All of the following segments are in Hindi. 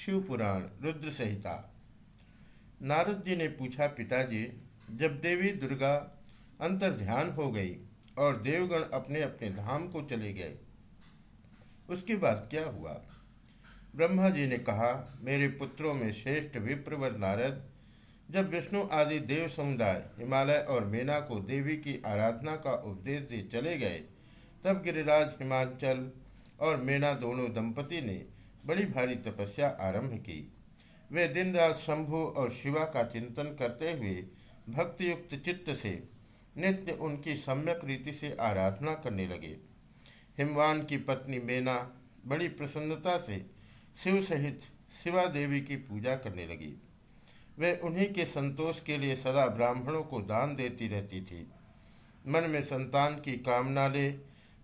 शिव पुराण रुद्र संहिता नारद जी ने पूछा, पिताजी, जब देवी दुर्गा अंतर ध्यान हो गई और देवगण अपने अपने धाम को चले गए, उसके बाद क्या हुआ? ब्रह्मा जी ने कहा, मेरे पुत्रों में श्रेष्ठ विप्रवर नारद, जब विष्णु आदि देव समुदाय हिमालय और मेना को देवी की आराधना का उपदेश दे चले गए, तब गिरिराज, हिमाचल और मेना दोनों दंपति ने बड़ी भारी तपस्या आरंभ की। वे दिन रात शंभु और शिवा का चिंतन करते हुए भक्तियुक्त चित्त से, नित्य उनकी सम्यक रीति से आराधना करने लगे। हिमवान की पत्नी मेना बड़ी प्रसन्नता से शिव सहित शिवा देवी की पूजा करने लगी। वे उन्हीं के संतोष के लिए सदा ब्राह्मणों को दान देती रहती थी। मन में संतान की कामना ले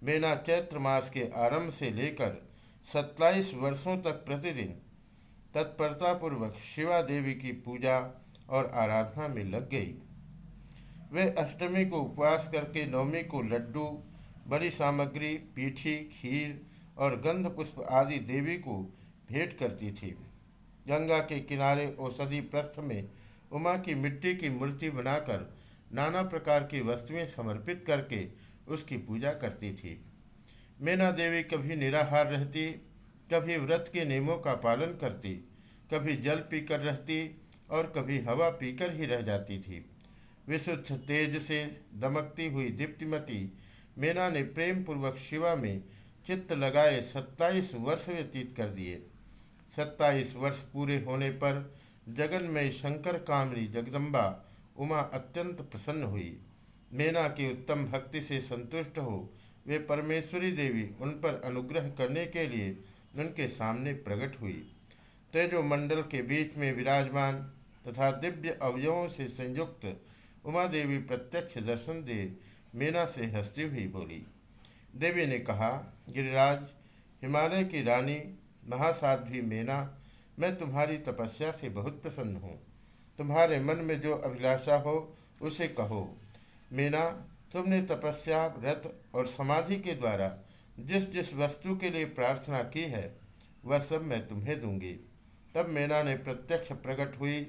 मेना चैत्र मास के आरंभ से लेकर सत्ताईस वर्षों तक प्रतिदिन तत्परतापूर्वक शिवा देवी की पूजा और आराधना में लग गई। वे अष्टमी को उपवास करके नवमी को लड्डू, बड़ी सामग्री, पीठी, खीर और गंध पुष्प आदि देवी को भेंट करती थी। गंगा के किनारे औषधि प्रस्थ में उमा की मिट्टी की मूर्ति बनाकर नाना प्रकार की वस्तुएँ समर्पित करके उसकी पूजा करती थी। मैना देवी कभी निराहार रहती, कभी व्रत के नियमों का पालन करती, कभी जल पीकर रहती और कभी हवा पीकर ही रह जाती थी। विशुद्ध तेज से दमकती हुई दीप्तिमती मेना ने प्रेम पूर्वक शिवा में चित्त लगाए सत्ताईस वर्ष व्यतीत कर दिए। सत्ताईस वर्ष पूरे होने पर जगन में शंकर कामरी जगदम्बा उमा अत्यंत प्रसन्न हुई। मेना की उत्तम भक्ति से संतुष्ट हो वे परमेश्वरी देवी उन पर अनुग्रह करने के लिए उनके सामने प्रकट हुई। तेजो मंडल के बीच में विराजमान तथा दिव्य अवयवों से संयुक्त उमा देवी प्रत्यक्ष दर्शन दे मीना से हंसती हुई बोली, देवी ने कहा, गिरिराज, हिमालय की रानी, महासाध्वी मीना, मैं तुम्हारी तपस्या से बहुत प्रसन्न हूँ। तुम्हारे मन में जो अभिलाषा हो, उसे कहो। मीना तुमने तपस्या, व्रत और समाधि के द्वारा जिस जिस वस्तु के लिए प्रार्थना की है, वह सब मैं तुम्हें दूँगी। तब मीना ने प्रत्यक्ष प्रकट हुई,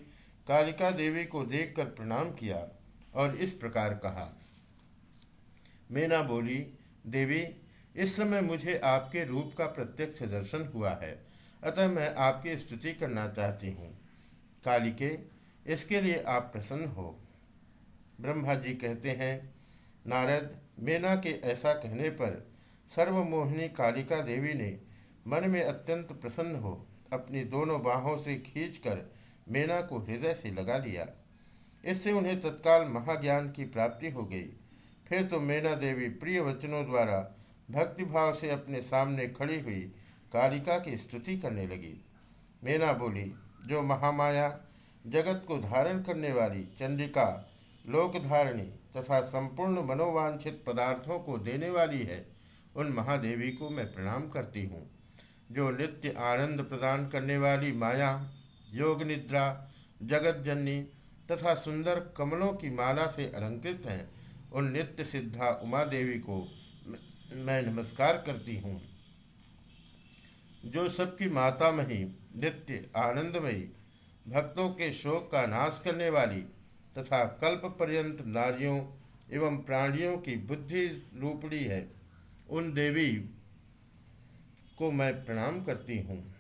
कालिका देवी को देखकर प्रणाम किया और इस प्रकार कहा। मीना बोली, देवी, इस समय मुझे आपके रूप का प्रत्यक्ष दर्शन हुआ है, अतः मैं आपकी स्तुति करना चाहती हूँ। कालिके, इसके लिए आप प्रसन्न हो। ब्रह्मा जी कहते हैं नारद, मेना के ऐसा कहने पर सर्वमोहिनी कालिका देवी ने मन में अत्यंत प्रसन्न हो अपनी दोनों बाहों से खींचकर मेना को हृदय से लगा लिया। इससे उन्हें तत्काल महाज्ञान की प्राप्ति हो गई। फिर तो मेना देवी प्रिय वचनों द्वारा भक्तिभाव से अपने सामने खड़ी हुई कालिका की स्तुति करने लगी। मेना बोली, जो महामाया जगत को धारण करने वाली चंडिका लोकधारणी तथा संपूर्ण मनोवांछित पदार्थों को देने वाली है, उन महादेवी को मैं प्रणाम करती हूँ, जो नित्य आनंद प्रदान करने वाली माया, योग निद्रा जगत जननी तथा सुंदर कमलों की माला से अलंकृत हैं, उन नित्य सिद्धा उमा देवी को मैं नमस्कार करती हूँ। जो सबकी माता मही नित्य आनंदमयी, भक्तों के शोक का नाश करने वाली तथा कल्प पर्यंत नारियों एवं प्राणियों की बुद्धि रूपड़ी है। उन देवी को मैं प्रणाम करती हूँ।